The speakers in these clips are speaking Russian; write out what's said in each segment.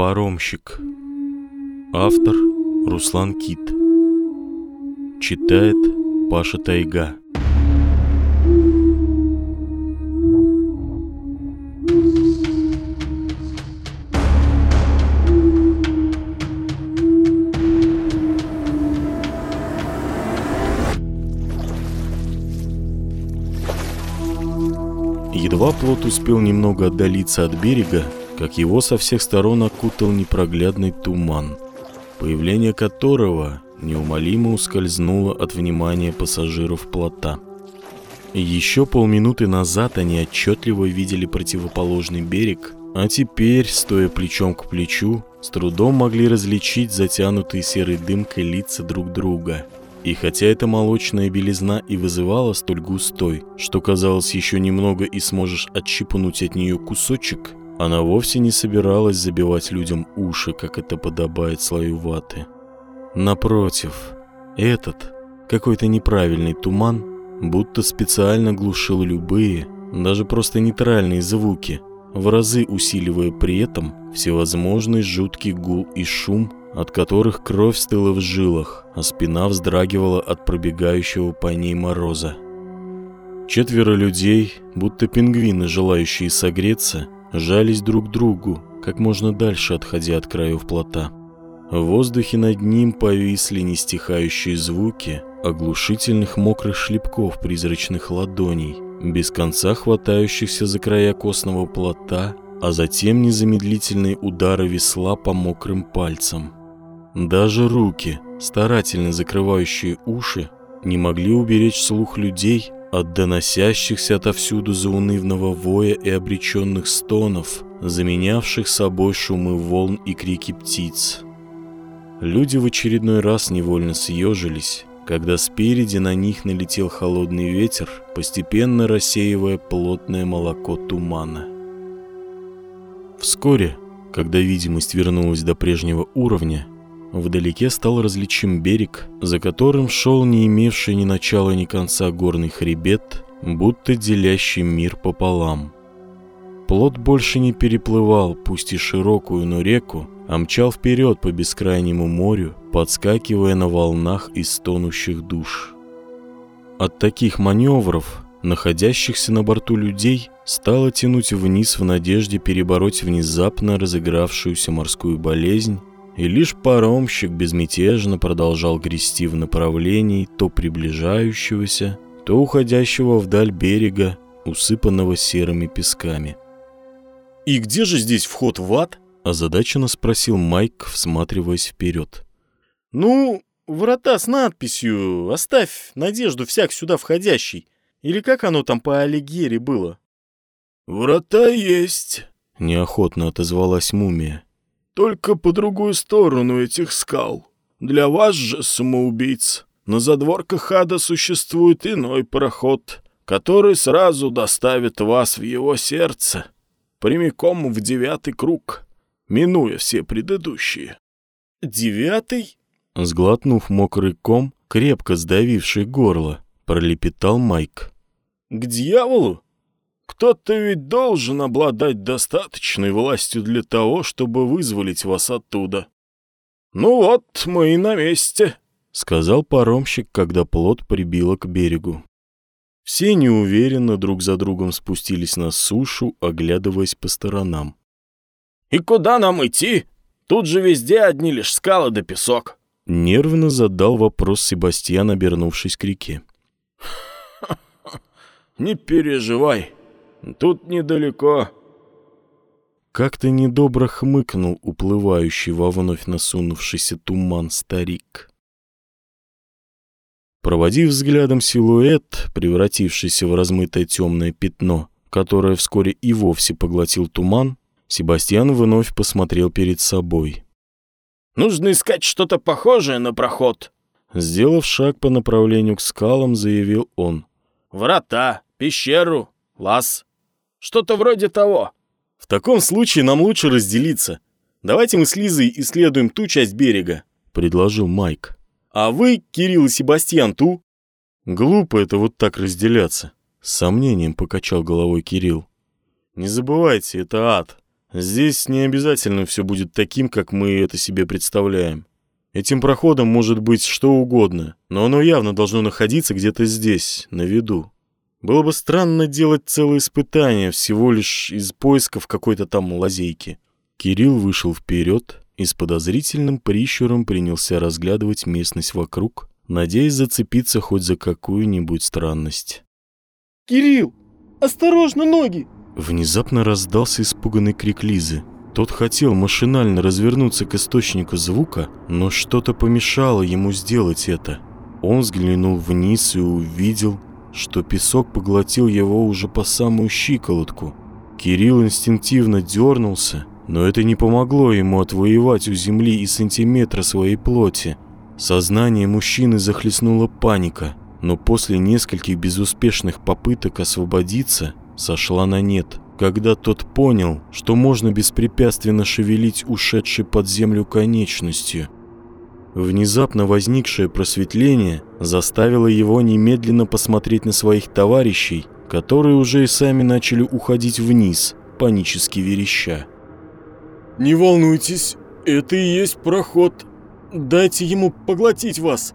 Паромщик. Автор Руслан Кит. Читает Паша Тайга. Едва плот успел немного отдалиться от берега, как его со всех сторон окутал непроглядный туман, появление которого неумолимо ускользнуло от внимания пассажиров плота. Еще полминуты назад они отчетливо видели противоположный берег, а теперь, стоя плечом к плечу, с трудом могли различить затянутые серой дымкой лица друг друга. И хотя эта молочная белизна и вызывала столь густой, что казалось еще немного и сможешь отщипнуть от нее кусочек, она вовсе не собиралась забивать людям уши, как это подобает слою ваты. Напротив, этот, какой-то неправильный туман, будто специально глушил любые, даже просто нейтральные звуки, в разы усиливая при этом всевозможный жуткий гул и шум, от которых кровь стыла в жилах, а спина вздрагивала от пробегающего по ней мороза. Четверо людей, будто пингвины, желающие согреться, жались друг к другу, как можно дальше отходя от краев плота. В воздухе над ним повисли нестихающие звуки оглушительных мокрых шлепков призрачных ладоней, без конца хватающихся за края костного плота, а затем незамедлительные удары весла по мокрым пальцам. Даже руки, старательно закрывающие уши, не могли уберечь слух людей от доносящихся отовсюду заунывного воя и обреченных стонов, заменявших собой шумы волн и крики птиц. Люди в очередной раз невольно съежились, когда спереди на них налетел холодный ветер, постепенно рассеивая плотное молоко тумана. Вскоре, когда видимость вернулась до прежнего уровня, Вдалеке стал различим берег, за которым шел не имевший ни начала ни конца горный хребет, будто делящий мир пополам. Плот больше не переплывал, пусть и широкую, но реку, а мчал вперед по бескрайнему морю, подскакивая на волнах из стонущих душ. От таких маневров, находящихся на борту людей, стало тянуть вниз в надежде перебороть внезапно разыгравшуюся морскую болезнь и лишь паромщик безмятежно продолжал грести в направлении то приближающегося, то уходящего вдаль берега, усыпанного серыми песками. «И где же здесь вход в ад?» – озадаченно спросил Майк, всматриваясь вперед. «Ну, врата с надписью «Оставь надежду всяк сюда входящий». Или как оно там по Алигере было?» «Врата есть», – неохотно отозвалась мумия только по другую сторону этих скал. Для вас же, самоубийц, на задворках ада существует иной проход, который сразу доставит вас в его сердце, прямиком в девятый круг, минуя все предыдущие. «Девятый?» Сглотнув мокрый ком, крепко сдавивший горло, пролепетал Майк. «К дьяволу?» Кто-то ведь должен обладать достаточной властью для того, чтобы вызволить вас оттуда. Ну вот, мы и на месте, — сказал паромщик, когда плот прибило к берегу. Все неуверенно друг за другом спустились на сушу, оглядываясь по сторонам. «И куда нам идти? Тут же везде одни лишь скалы да песок». Нервно задал вопрос Себастьян, обернувшись к реке. «Не переживай, Тут недалеко». Как-то недобро хмыкнул уплывающий во вновь насунувшийся туман старик. Проводив взглядом силуэт, превратившийся в размытое темное пятно, которое вскоре и вовсе поглотил туман, Себастьян вновь посмотрел перед собой. «Нужно искать что-то похожее на проход», Сделав шаг по направлению к скалам, заявил он. «Врата, пещеру, лаз. Что-то вроде того. В таком случае нам лучше разделиться. Давайте мы с Лизой исследуем ту часть берега, предложил Майк. А вы, Кирилл и Себастьян, ту? Глупо это вот так разделяться. С сомнением покачал головой Кирилл. Не забывайте, это ад. Здесь не обязательно все будет таким, как мы это себе представляем. Этим проходом может быть что угодно, но оно явно должно находиться где-то здесь, на виду. Было бы странно делать целое испытание всего лишь из поисков какой-то там лазейки. Кирилл вышел вперед и с подозрительным прищуром принялся разглядывать местность вокруг, надеясь зацепиться хоть за какую-нибудь странность. «Кирилл, осторожно, ноги!» Внезапно раздался испуганный крик Лизы. Тот хотел машинально развернуться к источнику звука, но что-то помешало ему сделать это. Он взглянул вниз и увидел, что песок поглотил его уже по самую щиколотку. Кирилл инстинктивно дернулся, но это не помогло ему отвоевать у земли и сантиметра своей плоти. Сознание мужчины захлестнула паника, но после нескольких безуспешных попыток освободиться сошла на нет, когда тот понял, что можно беспрепятственно шевелить ушедшей под землю конечностью. Внезапно возникшее просветление заставило его немедленно посмотреть на своих товарищей, которые уже и сами начали уходить вниз, панически вереща. «Не волнуйтесь, это и есть проход. Дайте ему поглотить вас.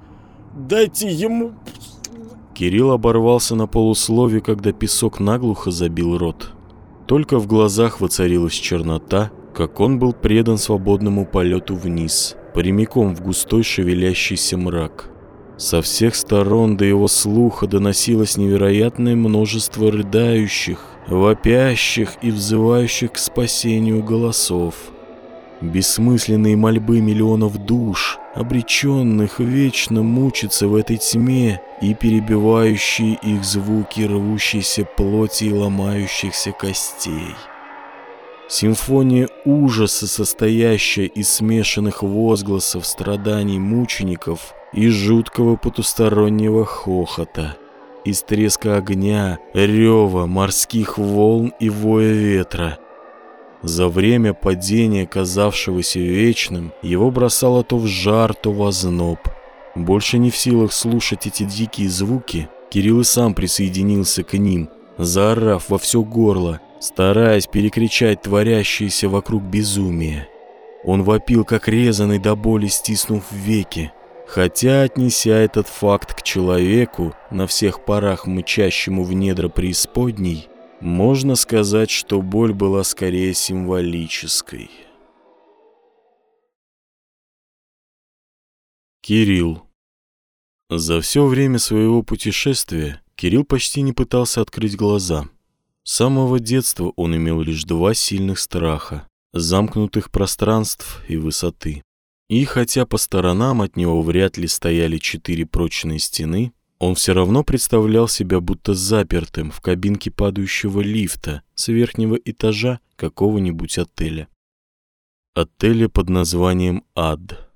Дайте ему...» Кирилл оборвался на полуслове, когда песок наглухо забил рот. Только в глазах воцарилась чернота, как он был предан свободному полету вниз, прямиком в густой шевелящийся мрак. Со всех сторон до его слуха доносилось невероятное множество рыдающих, вопящих и взывающих к спасению голосов. Бессмысленные мольбы миллионов душ, обреченных вечно мучиться в этой тьме и перебивающие их звуки рвущейся плоти и ломающихся костей. Симфония ужаса, состоящая из смешанных возгласов страданий мучеников и жуткого потустороннего хохота, из треска огня, рева, морских волн и воя ветра – за время падения, казавшегося вечным, его бросало то в жар, то в озноб. Больше не в силах слушать эти дикие звуки, Кирилл и сам присоединился к ним, заорав во все горло, стараясь перекричать творящееся вокруг безумие. Он вопил, как резанный до боли, стиснув веки, хотя, отнеся этот факт к человеку, на всех парах мычащему в недра преисподней, можно сказать, что боль была скорее символической. Кирилл. За все время своего путешествия Кирилл почти не пытался открыть глаза. С самого детства он имел лишь два сильных страха – замкнутых пространств и высоты. И хотя по сторонам от него вряд ли стояли четыре прочные стены, он все равно представлял себя будто запертым в кабинке падающего лифта с верхнего этажа какого-нибудь отеля. Отеля под названием «Ад».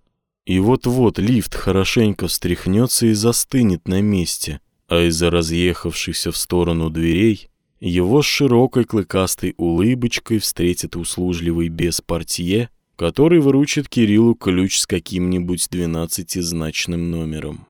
И вот-вот лифт хорошенько встряхнется и застынет на месте, а из-за разъехавшихся в сторону дверей его с широкой клыкастой улыбочкой встретит услужливый беспортье, который выручит Кириллу ключ с каким-нибудь двенадцатизначным номером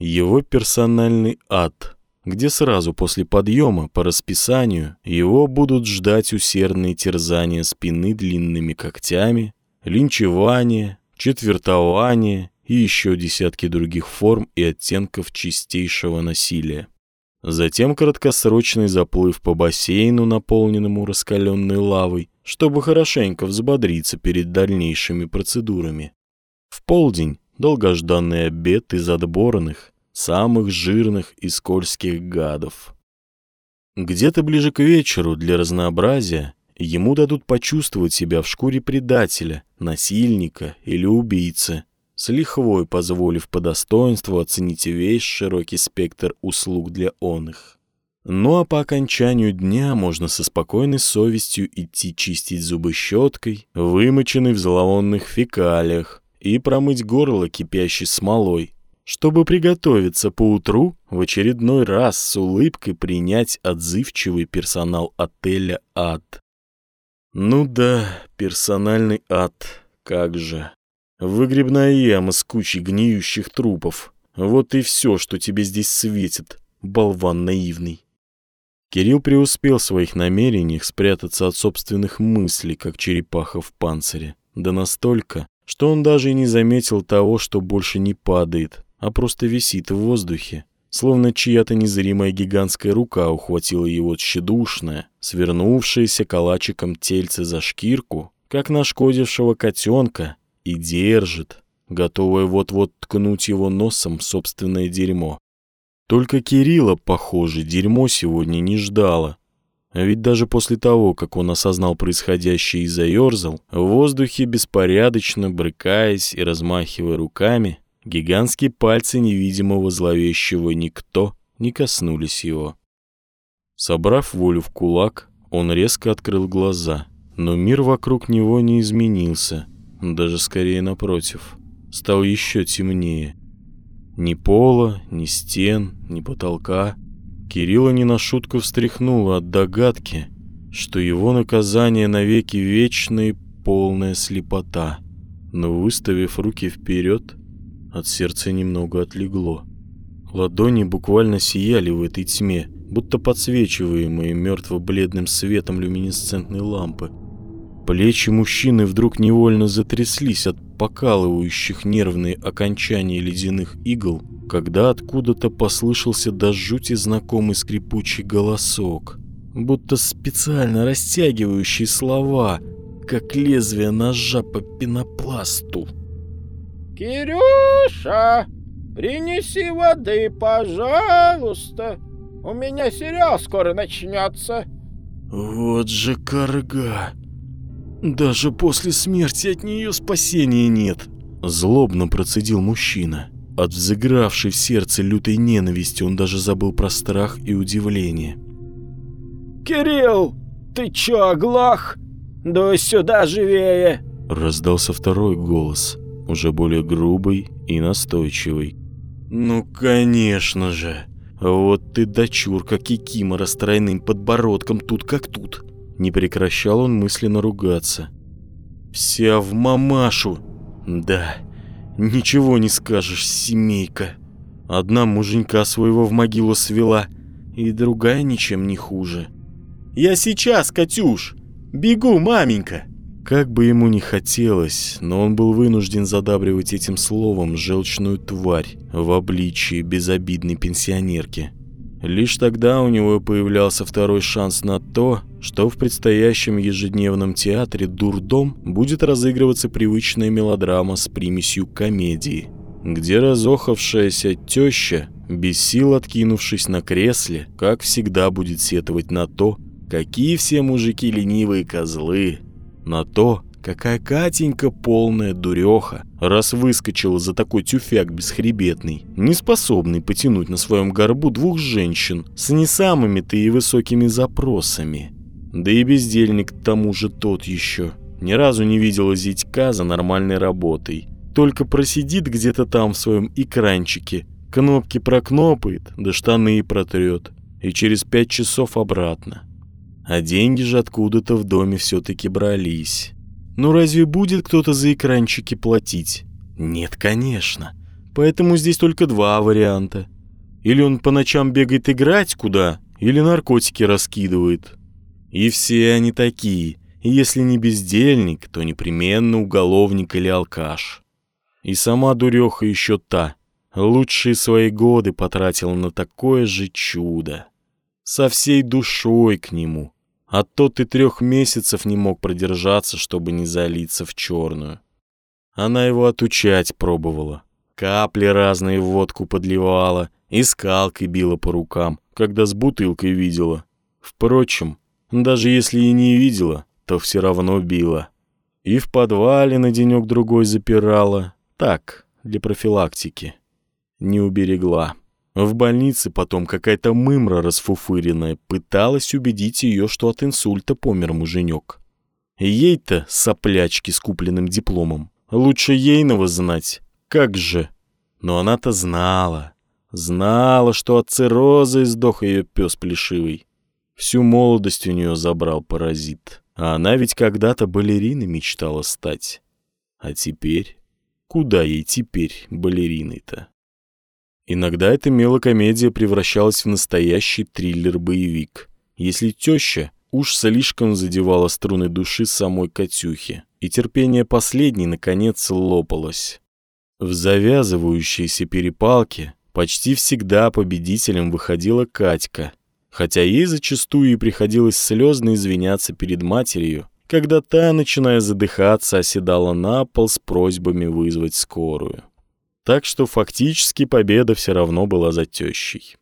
его персональный ад, где сразу после подъема по расписанию его будут ждать усердные терзания спины длинными когтями, линчевание, четвертование и еще десятки других форм и оттенков чистейшего насилия. Затем краткосрочный заплыв по бассейну, наполненному раскаленной лавой, чтобы хорошенько взбодриться перед дальнейшими процедурами. В полдень долгожданный обед из отборных, самых жирных и скользких гадов. Где-то ближе к вечеру для разнообразия ему дадут почувствовать себя в шкуре предателя, насильника или убийцы, с лихвой позволив по достоинству оценить весь широкий спектр услуг для оных. Ну а по окончанию дня можно со спокойной совестью идти чистить зубы щеткой, вымоченной в зловонных фекалиях, и промыть горло кипящей смолой, чтобы приготовиться поутру в очередной раз с улыбкой принять отзывчивый персонал отеля «Ад». Ну да, персональный ад, как же. Выгребная яма с кучей гниющих трупов. Вот и все, что тебе здесь светит, болван наивный. Кирилл преуспел в своих намерениях спрятаться от собственных мыслей, как черепаха в панцире. Да настолько, что он даже и не заметил того, что больше не падает, а просто висит в воздухе. Словно чья-то незримая гигантская рука ухватила его тщедушное, свернувшееся калачиком тельце за шкирку, как нашкодившего котенка, и держит, готовая вот-вот ткнуть его носом в собственное дерьмо. Только Кирилла, похоже, дерьмо сегодня не ждало. А ведь даже после того, как он осознал происходящее и заерзал, в воздухе беспорядочно, брыкаясь и размахивая руками, гигантские пальцы невидимого зловещего никто не коснулись его. Собрав волю в кулак, он резко открыл глаза, но мир вокруг него не изменился, даже скорее напротив, стал еще темнее. Ни пола, ни стен, ни потолка. Кирилла не на шутку встряхнуло от догадки, что его наказание навеки вечная и полная слепота. Но выставив руки вперед, от сердца немного отлегло. Ладони буквально сияли в этой тьме, будто подсвечиваемые мертво-бледным светом люминесцентной лампы. Плечи мужчины вдруг невольно затряслись от покалывающих нервные окончания ледяных игл, когда откуда-то послышался до жути знакомый скрипучий голосок, будто специально растягивающий слова, как лезвие ножа по пенопласту. «Кирюша, принеси воды, пожалуйста. У меня сериал скоро начнется». «Вот же карга!» Даже после смерти от нее спасения нет. Злобно процедил мужчина. От взыгравшей в сердце лютой ненависти он даже забыл про страх и удивление. «Кирилл, ты чё, оглох? Дуй сюда живее!» Раздался второй голос, уже более грубый и настойчивый. «Ну, конечно же! Вот ты дочурка Кикимора с тройным подбородком тут как тут!» Не прекращал он мысленно ругаться. «Вся в мамашу! Да, ничего не скажешь, семейка. Одна муженька своего в могилу свела, и другая ничем не хуже. Я сейчас, Катюш! Бегу, маменька!» Как бы ему ни хотелось, но он был вынужден задабривать этим словом желчную тварь в обличии безобидной пенсионерки. Лишь тогда у него появлялся второй шанс на то, что в предстоящем ежедневном театре «Дурдом» будет разыгрываться привычная мелодрама с примесью комедии, где разохавшаяся теща, без сил откинувшись на кресле, как всегда будет сетовать на то, какие все мужики ленивые козлы, на то, Какая Катенька полная дуреха, раз выскочила за такой тюфяк бесхребетный, не способный потянуть на своем горбу двух женщин с не самыми-то и высокими запросами. Да и бездельник к тому же тот еще. Ни разу не видела зятька за нормальной работой. Только просидит где-то там в своем экранчике, кнопки прокнопает, да штаны протрет. И через пять часов обратно. А деньги же откуда-то в доме все-таки брались. Ну разве будет кто-то за экранчики платить? Нет, конечно. Поэтому здесь только два варианта. Или он по ночам бегает играть куда, или наркотики раскидывает. И все они такие. Если не бездельник, то непременно уголовник или алкаш. И сама дуреха еще та. Лучшие свои годы потратила на такое же чудо. Со всей душой к нему. А тот и трех месяцев не мог продержаться, чтобы не залиться в черную. Она его отучать пробовала. Капли разные в водку подливала и скалкой била по рукам, когда с бутылкой видела. Впрочем, даже если и не видела, то все равно била. И в подвале на денек-другой запирала. Так, для профилактики. Не уберегла. В больнице потом какая-то мымра расфуфыренная пыталась убедить ее, что от инсульта помер муженек. Ей-то, соплячки с купленным дипломом, лучше ейного знать, как же. Но она-то знала, знала, что от цирроза издох ее пес плешивый. Всю молодость у нее забрал паразит, а она ведь когда-то балериной мечтала стать. А теперь? Куда ей теперь балериной-то? Иногда эта мелокомедия превращалась в настоящий триллер-боевик. если теща уж слишком задевала струны души самой Катюхи, и терпение последней, наконец, лопалось. В завязывающейся перепалке почти всегда победителем выходила Катька, хотя ей зачастую и приходилось слезно извиняться перед матерью, когда та, начиная задыхаться, оседала на пол с просьбами вызвать скорую. Так что фактически победа все равно была за тещей.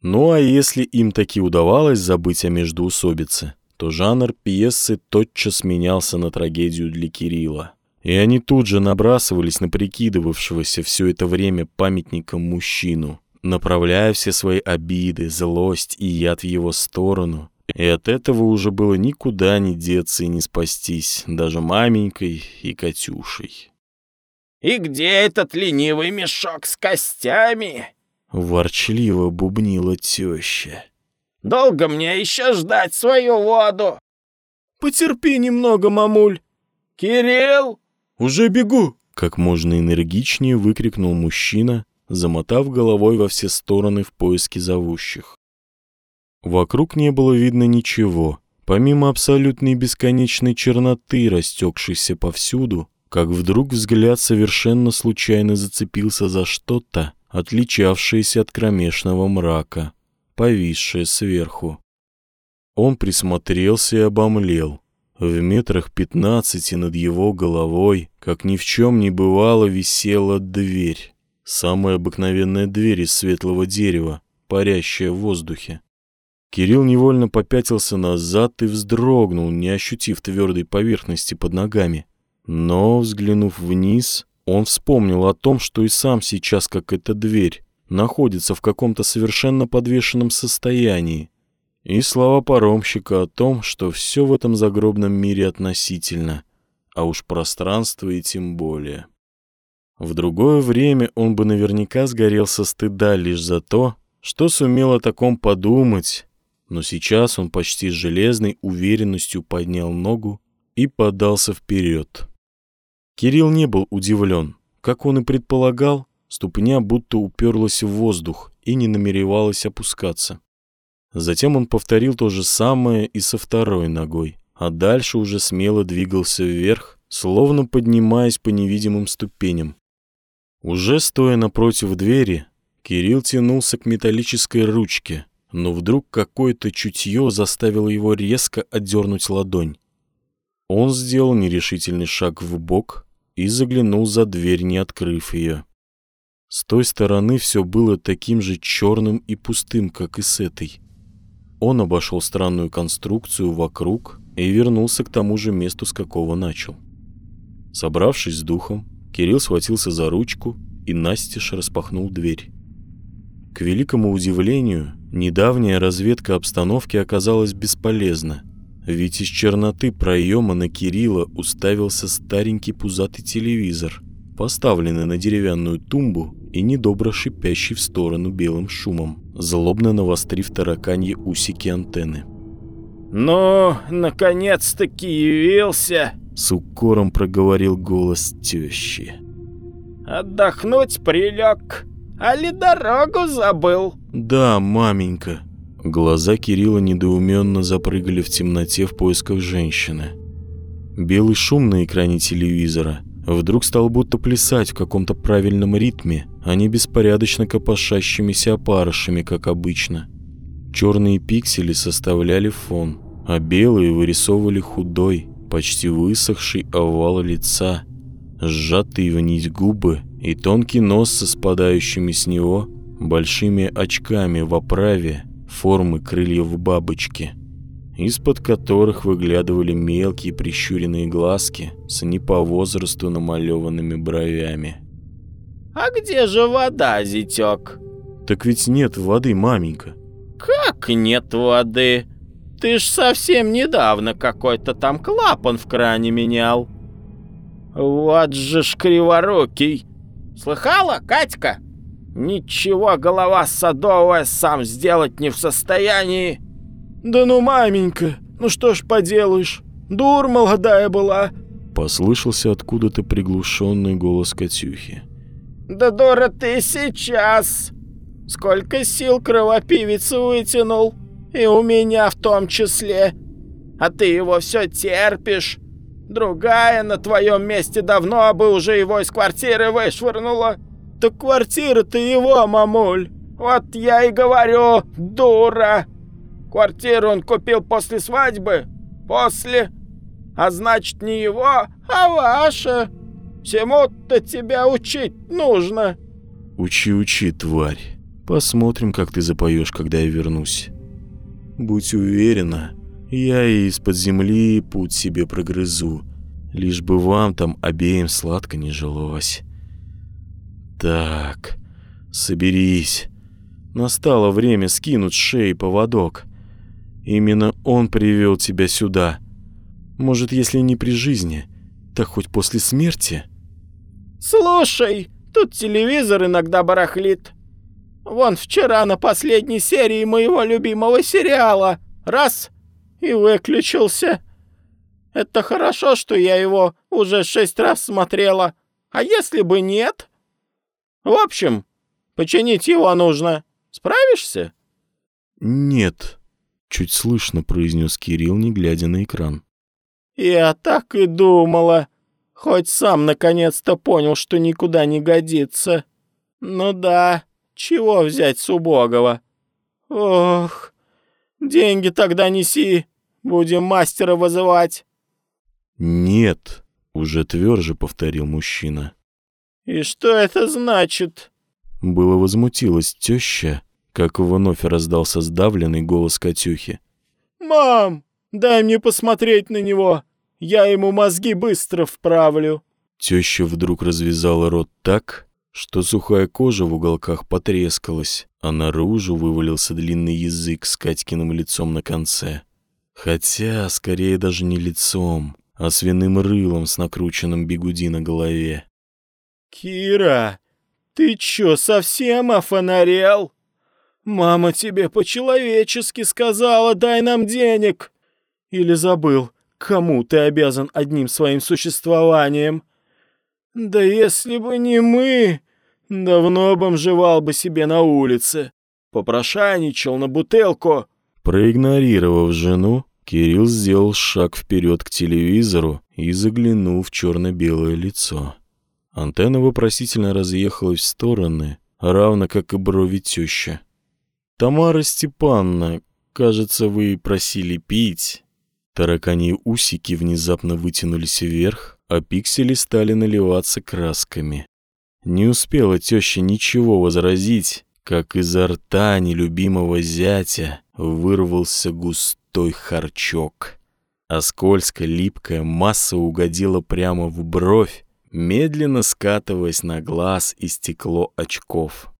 Ну а если им таки удавалось забыть о междоусобице, то жанр пьесы тотчас менялся на трагедию для Кирилла. И они тут же набрасывались на прикидывавшегося все это время памятником мужчину, направляя все свои обиды, злость и яд в его сторону, и от этого уже было никуда не деться и не спастись, даже маменькой и Катюшей. «И где этот ленивый мешок с костями?» Ворчливо бубнила теща. «Долго мне еще ждать свою воду?» «Потерпи немного, мамуль!» «Кирилл!» «Уже бегу!» Как можно энергичнее выкрикнул мужчина, замотав головой во все стороны в поиске зовущих. Вокруг не было видно ничего, помимо абсолютной бесконечной черноты, растекшейся повсюду, как вдруг взгляд совершенно случайно зацепился за что-то, отличавшееся от кромешного мрака, повисшее сверху. Он присмотрелся и обомлел. В метрах пятнадцати над его головой, как ни в чем не бывало, висела дверь. Самая обыкновенная дверь из светлого дерева, парящая в воздухе. Кирилл невольно попятился назад и вздрогнул, не ощутив твердой поверхности под ногами. Но, взглянув вниз, он вспомнил о том, что и сам сейчас, как эта дверь, находится в каком-то совершенно подвешенном состоянии. И слова паромщика о том, что все в этом загробном мире относительно, а уж пространство и тем более. В другое время он бы наверняка сгорел со стыда лишь за то, что сумел о таком подумать, но сейчас он почти с железной уверенностью поднял ногу и подался вперед. Кирилл не был удивлен. Как он и предполагал, ступня будто уперлась в воздух и не намеревалась опускаться. Затем он повторил то же самое и со второй ногой, а дальше уже смело двигался вверх, словно поднимаясь по невидимым ступеням. Уже стоя напротив двери, Кирилл тянулся к металлической ручке, но вдруг какое-то чутье заставило его резко отдернуть ладонь. Он сделал нерешительный шаг в бок и заглянул за дверь, не открыв ее. С той стороны все было таким же черным и пустым, как и с этой. Он обошел странную конструкцию вокруг и вернулся к тому же месту, с какого начал. Собравшись с духом, Кирилл схватился за ручку и настежь распахнул дверь. К великому удивлению, недавняя разведка обстановки оказалась бесполезна, ведь из черноты проема на Кирилла уставился старенький пузатый телевизор, поставленный на деревянную тумбу и недобро шипящий в сторону белым шумом, злобно навострив тараканье усики антенны. «Ну, наконец-таки явился!» — с укором проговорил голос тещи. «Отдохнуть прилег!» Али дорогу забыл?» «Да, маменька». Глаза Кирилла недоуменно запрыгали в темноте в поисках женщины. Белый шум на экране телевизора вдруг стал будто плясать в каком-то правильном ритме, а не беспорядочно копошащимися опарышами, как обычно. Черные пиксели составляли фон, а белые вырисовывали худой, почти высохший овал лица, сжатые в нить губы и тонкий нос со спадающими с него большими очками в оправе формы крыльев бабочки, из-под которых выглядывали мелкие прищуренные глазки с не по возрасту намалеванными бровями. «А где же вода, зятёк?» «Так ведь нет воды, маменька». «Как нет воды? Ты ж совсем недавно какой-то там клапан в кране менял». «Вот же ж криворукий!» Слыхала, Катька? Ничего голова садовая сам сделать не в состоянии. Да ну, маменька, ну что ж поделаешь, дур молодая была. Послышался откуда-то приглушенный голос Катюхи. Да дура ты сейчас. Сколько сил кровопивец вытянул. И у меня в том числе. А ты его все терпишь. Другая на твоем месте давно бы уже его из квартиры вышвырнула. Так квартира-то его, мамуль. Вот я и говорю, дура. Квартиру он купил после свадьбы. После. А значит, не его, а ваша. Всему-то тебя учить нужно. Учи, учи, тварь. Посмотрим, как ты запоешь, когда я вернусь. Будь уверена, я и из-под земли путь себе прогрызу, лишь бы вам там обеим сладко не жилось. Так, соберись. Настало время скинуть с шеи поводок. Именно он привел тебя сюда. Может, если не при жизни, так хоть после смерти? Слушай, тут телевизор иногда барахлит. Вон вчера на последней серии моего любимого сериала раз и выключился. Это хорошо, что я его уже шесть раз смотрела. А если бы нет? В общем, починить его нужно. Справишься? Нет, чуть слышно произнес Кирилл, не глядя на экран. Я так и думала. Хоть сам наконец-то понял, что никуда не годится. Ну да, чего взять с убогого? Ох, деньги тогда неси, будем мастера вызывать. Нет, уже тверже повторил мужчина. И что это значит? Было возмутилась теща, как вновь раздался сдавленный голос Катюхи. «Мам, дай мне посмотреть на него, я ему мозги быстро вправлю». Теща вдруг развязала рот так, что сухая кожа в уголках потрескалась, а наружу вывалился длинный язык с Катькиным лицом на конце. Хотя, скорее даже не лицом, а свиным рылом с накрученным бигуди на голове. «Кира, ты чё, совсем офонарел? Мама тебе по-человечески сказала, дай нам денег. Или забыл, кому ты обязан одним своим существованием? Да если бы не мы, давно бомжевал бы себе на улице, попрошайничал на бутылку». Проигнорировав жену, Кирилл сделал шаг вперед к телевизору и заглянул в черно-белое лицо. Антенна вопросительно разъехалась в стороны, равно как и брови теща. «Тамара Степановна, кажется, вы просили пить». Тараканьи усики внезапно вытянулись вверх, а пиксели стали наливаться красками. Не успела теща ничего возразить, как изо рта нелюбимого зятя вырвался густой харчок. А скользкая липкая масса угодила прямо в бровь, медленно скатываясь на глаз и стекло очков.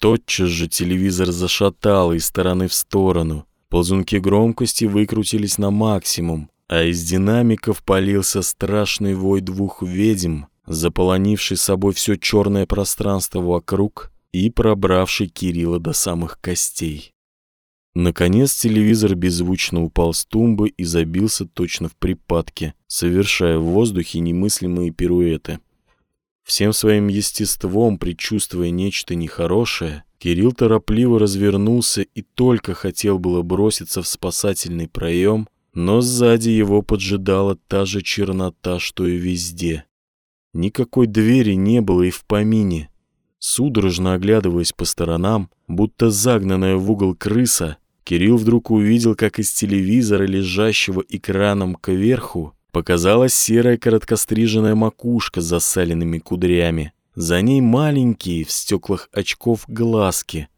Тотчас же телевизор зашатал из стороны в сторону, ползунки громкости выкрутились на максимум, а из динамиков полился страшный вой двух ведьм, заполонивший собой все черное пространство вокруг и пробравший Кирилла до самых костей. Наконец телевизор беззвучно упал с тумбы и забился точно в припадке, совершая в воздухе немыслимые пируэты. Всем своим естеством, предчувствуя нечто нехорошее, Кирилл торопливо развернулся и только хотел было броситься в спасательный проем, но сзади его поджидала та же чернота, что и везде. Никакой двери не было и в помине. Судорожно оглядываясь по сторонам, будто загнанная в угол крыса, Кирилл вдруг увидел, как из телевизора, лежащего экраном кверху, показалась серая короткостриженная макушка с засаленными кудрями. За ней маленькие в стеклах очков глазки,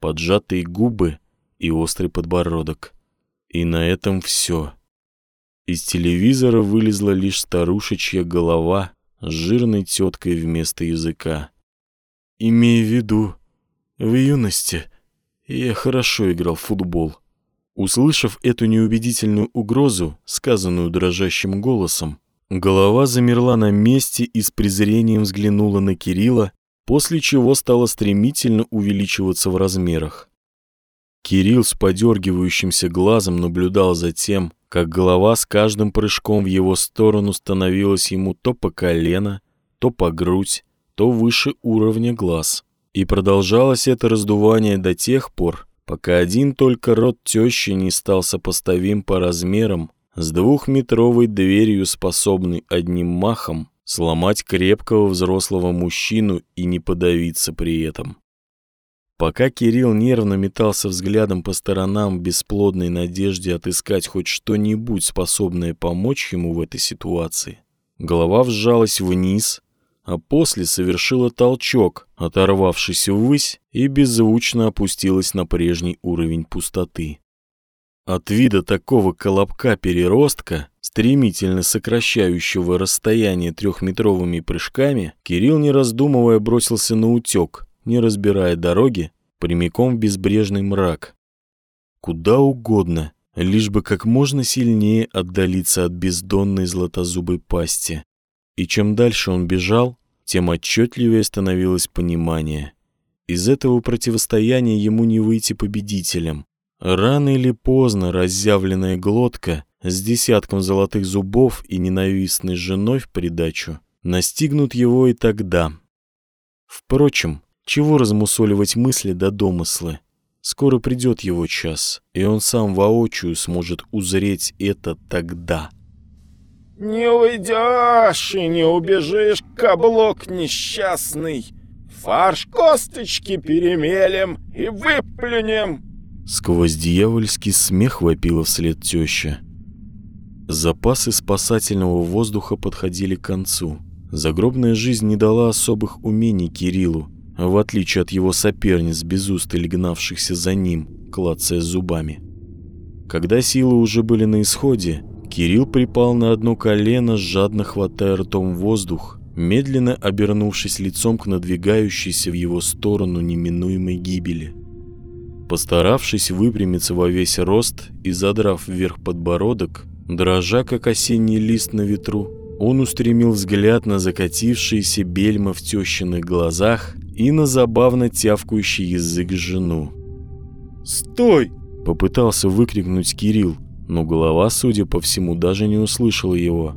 поджатые губы и острый подбородок. И на этом все. Из телевизора вылезла лишь старушечья голова с жирной теткой вместо языка. «Имей в виду, в юности я хорошо играл в футбол. Услышав эту неубедительную угрозу, сказанную дрожащим голосом, голова замерла на месте и с презрением взглянула на Кирилла, после чего стала стремительно увеличиваться в размерах. Кирилл с подергивающимся глазом наблюдал за тем, как голова с каждым прыжком в его сторону становилась ему то по колено, то по грудь, то выше уровня глаз. И продолжалось это раздувание до тех пор, пока один только рот тещи не стал сопоставим по размерам с двухметровой дверью, способной одним махом сломать крепкого взрослого мужчину и не подавиться при этом. Пока Кирилл нервно метался взглядом по сторонам в бесплодной надежде отыскать хоть что-нибудь, способное помочь ему в этой ситуации, голова вжалась вниз, а после совершила толчок, оторвавшись ввысь, и беззвучно опустилась на прежний уровень пустоты. От вида такого колобка-переростка, стремительно сокращающего расстояние трехметровыми прыжками, Кирилл, не раздумывая, бросился на утек, не разбирая дороги, прямиком в безбрежный мрак. Куда угодно, лишь бы как можно сильнее отдалиться от бездонной златозубой пасти. И чем дальше он бежал, тем отчетливее становилось понимание. Из этого противостояния ему не выйти победителем. Рано или поздно разъявленная глотка с десятком золотых зубов и ненавистной женой в придачу настигнут его и тогда. Впрочем, чего размусоливать мысли до домыслы? Скоро придет его час, и он сам воочию сможет узреть это тогда. «Не уйдешь и не убежишь, каблук несчастный! Фарш косточки перемелем и выплюнем!» Сквозь дьявольский смех вопила вслед теща. Запасы спасательного воздуха подходили к концу. Загробная жизнь не дала особых умений Кириллу, в отличие от его соперниц, без устали гнавшихся за ним, клацая зубами. Когда силы уже были на исходе, Кирилл припал на одно колено, жадно хватая ртом воздух, медленно обернувшись лицом к надвигающейся в его сторону неминуемой гибели. Постаравшись выпрямиться во весь рост и задрав вверх подбородок, дрожа как осенний лист на ветру, он устремил взгляд на закатившиеся бельма в тещиных глазах и на забавно тявкающий язык жену. «Стой!» — попытался выкрикнуть Кирилл, но голова, судя по всему, даже не услышала его.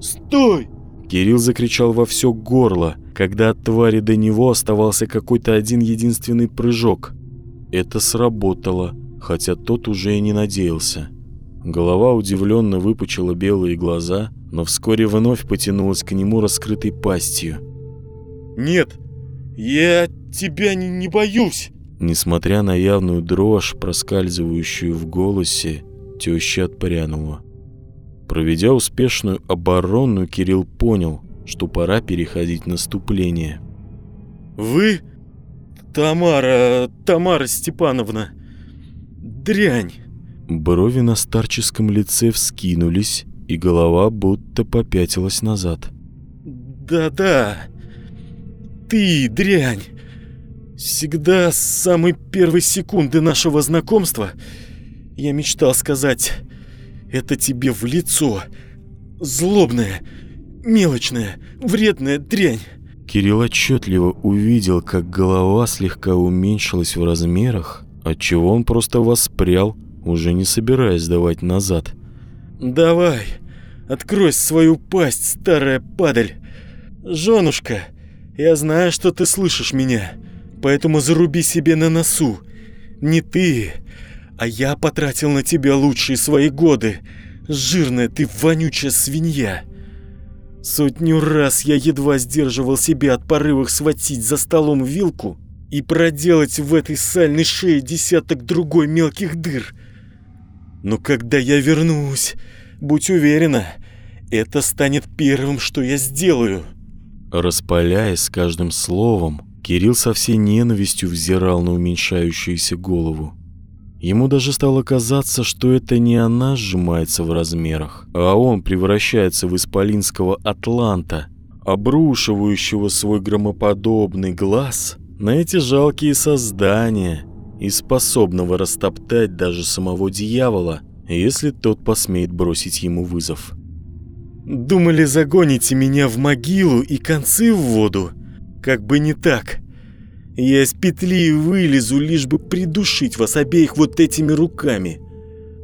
«Стой!» Кирилл закричал во все горло, когда от твари до него оставался какой-то один единственный прыжок. Это сработало, хотя тот уже и не надеялся. Голова удивленно выпучила белые глаза, но вскоре вновь потянулась к нему раскрытой пастью. «Нет, я тебя не, не боюсь!» Несмотря на явную дрожь, проскальзывающую в голосе, теща отпрянула. Проведя успешную оборону, Кирилл понял, что пора переходить наступление. «Вы? Тамара... Тамара Степановна... Дрянь!» Брови на старческом лице вскинулись, и голова будто попятилась назад. «Да-да, ты дрянь! Всегда с самой первой секунды нашего знакомства я мечтал сказать это тебе в лицо. Злобная, мелочная, вредная дрянь. Кирилл отчетливо увидел, как голова слегка уменьшилась в размерах, отчего он просто воспрял, уже не собираясь давать назад. «Давай, открой свою пасть, старая падаль. Женушка, я знаю, что ты слышишь меня, поэтому заруби себе на носу. Не ты, а я потратил на тебя лучшие свои годы. Жирная ты вонючая свинья. Сотню раз я едва сдерживал себя от порывов схватить за столом вилку и проделать в этой сальной шее десяток другой мелких дыр. Но когда я вернусь, будь уверена, это станет первым, что я сделаю. Распаляясь с каждым словом, Кирилл со всей ненавистью взирал на уменьшающуюся голову. Ему даже стало казаться, что это не она сжимается в размерах, а он превращается в исполинского атланта, обрушивающего свой громоподобный глаз на эти жалкие создания и способного растоптать даже самого дьявола, если тот посмеет бросить ему вызов. «Думали, загоните меня в могилу и концы в воду? Как бы не так!» Я из петли вылезу, лишь бы придушить вас обеих вот этими руками.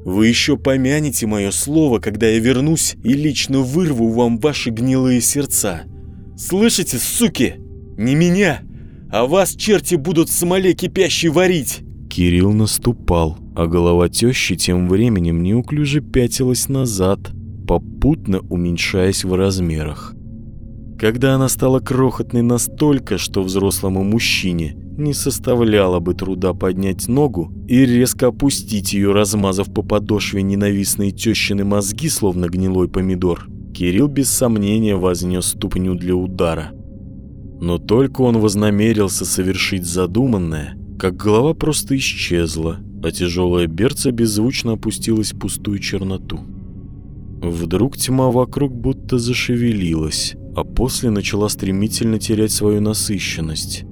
Вы еще помянете мое слово, когда я вернусь и лично вырву вам ваши гнилые сердца. Слышите, суки? Не меня, а вас черти будут в смоле кипящей варить. Кирилл наступал, а голова тещи тем временем неуклюже пятилась назад, попутно уменьшаясь в размерах. Когда она стала крохотной настолько, что взрослому мужчине не составляло бы труда поднять ногу и резко опустить ее, размазав по подошве ненавистные тещины мозги, словно гнилой помидор, Кирилл без сомнения вознес ступню для удара. Но только он вознамерился совершить задуманное, как голова просто исчезла, а тяжелая берца беззвучно опустилась в пустую черноту. Вдруг тьма вокруг будто зашевелилась, а после начала стремительно терять свою насыщенность.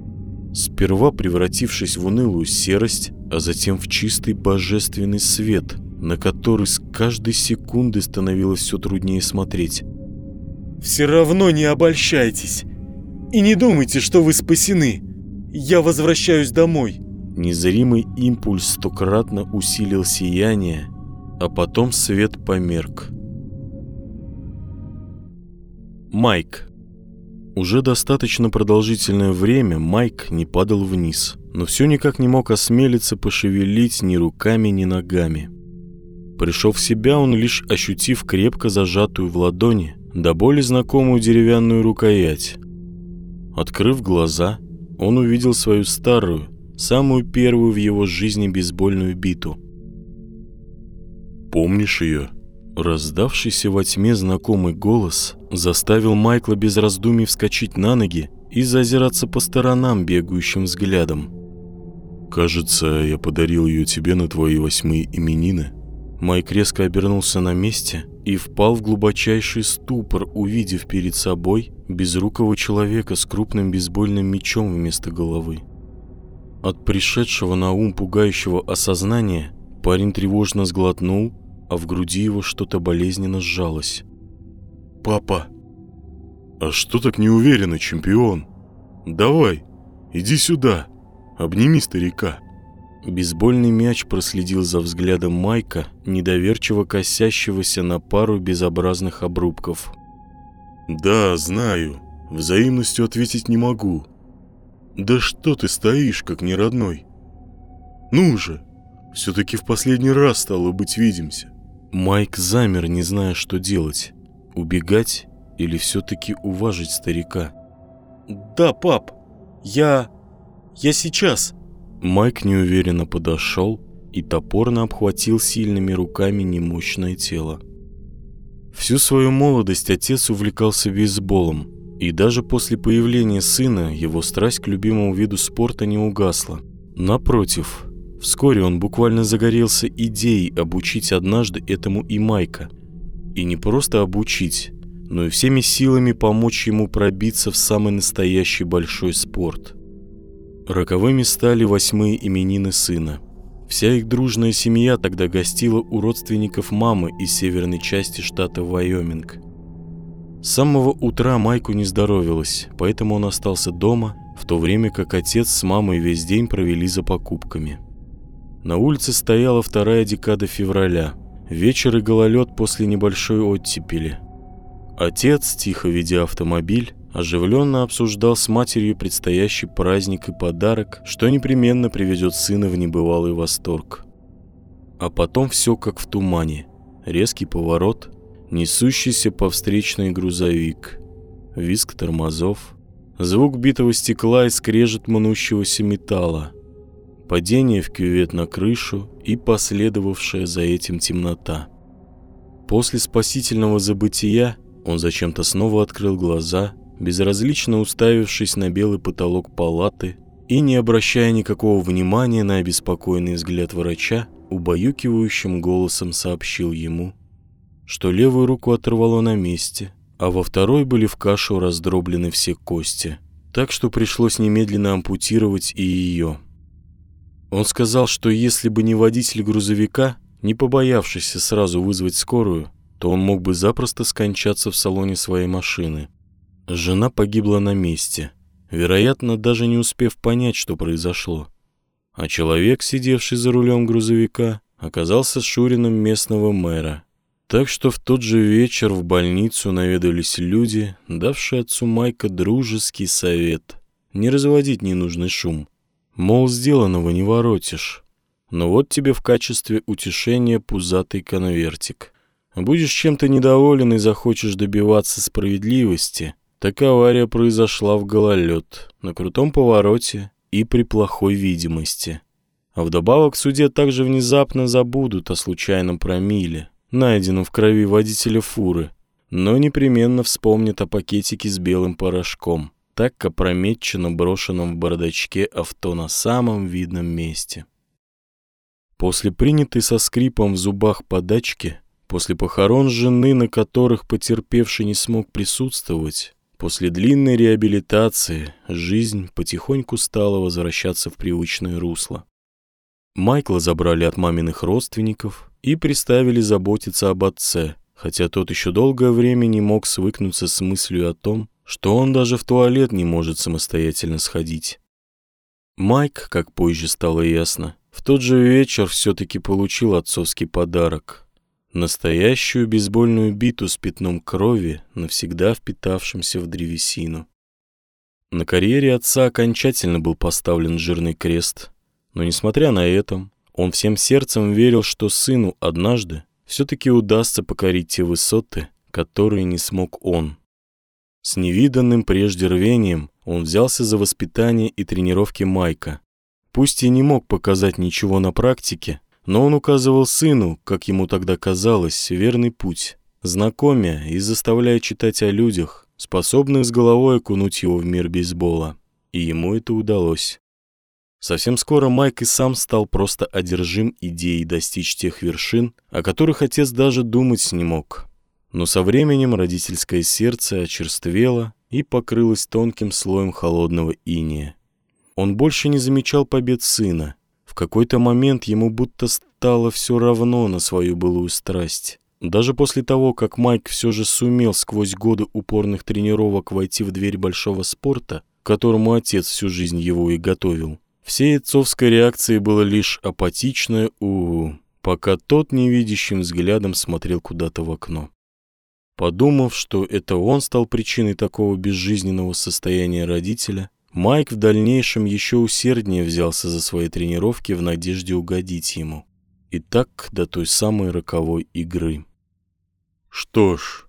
Сперва превратившись в унылую серость, а затем в чистый божественный свет, на который с каждой секунды становилось все труднее смотреть. «Все равно не обольщайтесь и не думайте, что вы спасены. Я возвращаюсь домой». Незримый импульс стократно усилил сияние, а потом свет померк. Майк. Уже достаточно продолжительное время Майк не падал вниз, но все никак не мог осмелиться пошевелить ни руками, ни ногами. Пришел в себя он лишь ощутив крепко зажатую в ладони до боли знакомую деревянную рукоять. Открыв глаза, он увидел свою старую, самую первую в его жизни бейсбольную биту. «Помнишь ее?» Раздавшийся во тьме знакомый голос заставил Майкла без раздумий вскочить на ноги и зазираться по сторонам бегающим взглядом. «Кажется, я подарил ее тебе на твои восьмые именины». Майк резко обернулся на месте и впал в глубочайший ступор, увидев перед собой безрукого человека с крупным бейсбольным мечом вместо головы. От пришедшего на ум пугающего осознания парень тревожно сглотнул а в груди его что-то болезненно сжалось. «Папа!» «А что так неуверенно, чемпион? Давай, иди сюда, обними старика». Бейсбольный мяч проследил за взглядом Майка, недоверчиво косящегося на пару безобразных обрубков. «Да, знаю. Взаимностью ответить не могу. Да что ты стоишь, как неродной? Ну же, все-таки в последний раз стало быть видимся. Майк замер, не зная, что делать. Убегать или все-таки уважить старика? «Да, пап, я... я сейчас». Майк неуверенно подошел и топорно обхватил сильными руками немощное тело. Всю свою молодость отец увлекался бейсболом, и даже после появления сына его страсть к любимому виду спорта не угасла. Напротив, Вскоре он буквально загорелся идеей обучить однажды этому и Майка. И не просто обучить, но и всеми силами помочь ему пробиться в самый настоящий большой спорт. Роковыми стали восьмые именины сына. Вся их дружная семья тогда гостила у родственников мамы из северной части штата Вайоминг. С самого утра Майку не здоровилось, поэтому он остался дома, в то время как отец с мамой весь день провели за покупками. На улице стояла вторая декада февраля. Вечер и гололед после небольшой оттепели. Отец, тихо ведя автомобиль, оживленно обсуждал с матерью предстоящий праздник и подарок, что непременно приведет сына в небывалый восторг. А потом все как в тумане. Резкий поворот, несущийся по встречной грузовик, визг тормозов, звук битого стекла и скрежет манущегося металла – падение в кювет на крышу и последовавшая за этим темнота. После спасительного забытия он зачем-то снова открыл глаза, безразлично уставившись на белый потолок палаты и не обращая никакого внимания на обеспокоенный взгляд врача, убаюкивающим голосом сообщил ему, что левую руку оторвало на месте, а во второй были в кашу раздроблены все кости, так что пришлось немедленно ампутировать и ее. Он сказал, что если бы не водитель грузовика, не побоявшийся сразу вызвать скорую, то он мог бы запросто скончаться в салоне своей машины. Жена погибла на месте, вероятно, даже не успев понять, что произошло. А человек, сидевший за рулем грузовика, оказался Шурином местного мэра. Так что в тот же вечер в больницу наведались люди, давшие отцу Майка дружеский совет – не разводить ненужный шум – Мол, сделанного не воротишь. Но вот тебе в качестве утешения пузатый конвертик. Будешь чем-то недоволен и захочешь добиваться справедливости, так авария произошла в гололед, на крутом повороте и при плохой видимости. А вдобавок в суде также внезапно забудут о случайном промиле, найденном в крови водителя фуры, но непременно вспомнят о пакетике с белым порошком, так опрометченно брошенном в бардачке авто на самом видном месте. После принятой со скрипом в зубах подачки, после похорон жены, на которых потерпевший не смог присутствовать, после длинной реабилитации жизнь потихоньку стала возвращаться в привычное русло. Майкла забрали от маминых родственников и приставили заботиться об отце, хотя тот еще долгое время не мог свыкнуться с мыслью о том, что он даже в туалет не может самостоятельно сходить. Майк, как позже стало ясно, в тот же вечер все-таки получил отцовский подарок. Настоящую бейсбольную биту с пятном крови, навсегда впитавшимся в древесину. На карьере отца окончательно был поставлен жирный крест, но несмотря на это, он всем сердцем верил, что сыну однажды все-таки удастся покорить те высоты, которые не смог он. С невиданным прежде рвением он взялся за воспитание и тренировки Майка, Пусть и не мог показать ничего на практике, но он указывал сыну, как ему тогда казалось, верный путь, знакомя и заставляя читать о людях, способных с головой окунуть его в мир бейсбола. И ему это удалось. Совсем скоро Майк и сам стал просто одержим идеей достичь тех вершин, о которых отец даже думать не мог. Но со временем родительское сердце очерствело и покрылось тонким слоем холодного иния. Он больше не замечал побед сына. В какой-то момент ему будто стало все равно на свою былую страсть. Даже после того, как Майк все же сумел сквозь годы упорных тренировок войти в дверь большого спорта, которому отец всю жизнь его и готовил, всей отцовской реакцией было лишь апатичное у пока тот невидящим взглядом смотрел куда-то в окно. Подумав, что это он стал причиной такого безжизненного состояния родителя, Майк в дальнейшем еще усерднее взялся за свои тренировки в надежде угодить ему. И так до той самой роковой игры. Что ж,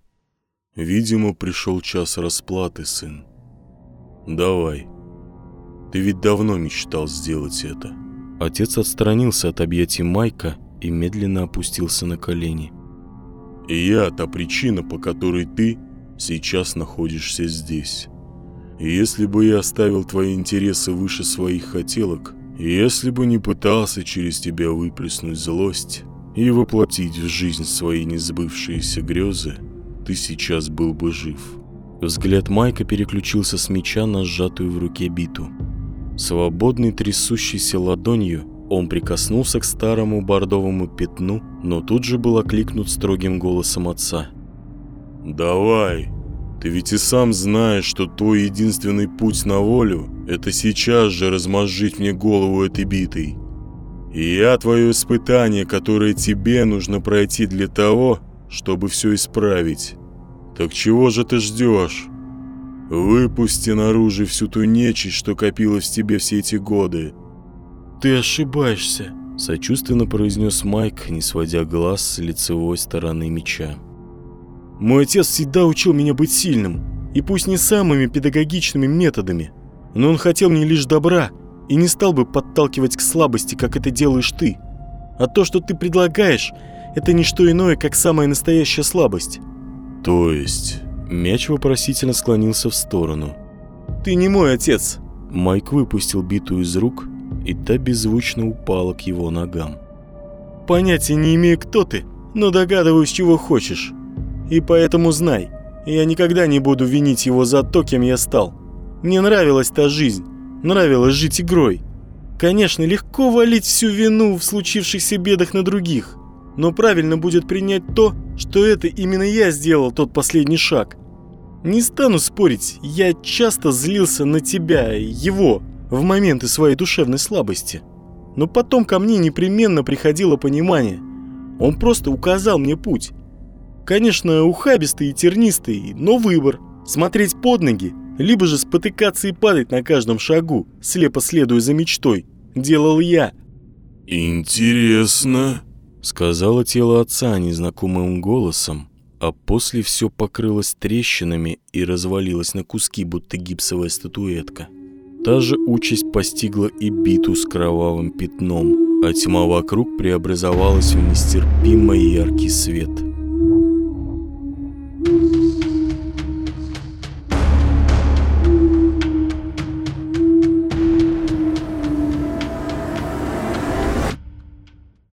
видимо, пришел час расплаты, сын. Давай. Ты ведь давно мечтал сделать это. Отец отстранился от объятий Майка и медленно опустился на колени. И я та причина, по которой ты сейчас находишься здесь. И если бы я оставил твои интересы выше своих хотелок, если бы не пытался через тебя выплеснуть злость и воплотить в жизнь свои несбывшиеся грезы, ты сейчас был бы жив. Взгляд Майка переключился с меча на сжатую в руке биту. Свободный трясущейся ладонью он прикоснулся к старому бордовому пятну, но тут же был окликнут строгим голосом отца. «Давай, ты ведь и сам знаешь, что твой единственный путь на волю – это сейчас же размозжить мне голову этой битой. И я твое испытание, которое тебе нужно пройти для того, чтобы все исправить. Так чего же ты ждешь? Выпусти наружу всю ту нечисть, что копилась в тебе все эти годы. Ты ошибаешься, сочувственно произнес Майк, не сводя глаз с лицевой стороны меча. Мой отец всегда учил меня быть сильным, и пусть не самыми педагогичными методами, но он хотел мне лишь добра и не стал бы подталкивать к слабости, как это делаешь ты. А то, что ты предлагаешь, это не что иное, как самая настоящая слабость. То есть... Мяч вопросительно склонился в сторону. «Ты не мой отец!» Майк выпустил биту из рук, и та беззвучно упала к его ногам. «Понятия не имею, кто ты, но догадываюсь, чего хочешь. И поэтому знай, я никогда не буду винить его за то, кем я стал. Мне нравилась та жизнь, нравилось жить игрой. Конечно, легко валить всю вину в случившихся бедах на других, но правильно будет принять то, что это именно я сделал тот последний шаг. Не стану спорить, я часто злился на тебя, его, в моменты своей душевной слабости. Но потом ко мне непременно приходило понимание. Он просто указал мне путь. Конечно, ухабистый и тернистый, но выбор. Смотреть под ноги, либо же спотыкаться и падать на каждом шагу, слепо следуя за мечтой. Делал я. «Интересно», — сказала тело отца незнакомым голосом, а после все покрылось трещинами и развалилось на куски, будто гипсовая статуэтка. Та же участь постигла и биту с кровавым пятном, а тьма вокруг преобразовалась в нестерпимо яркий свет.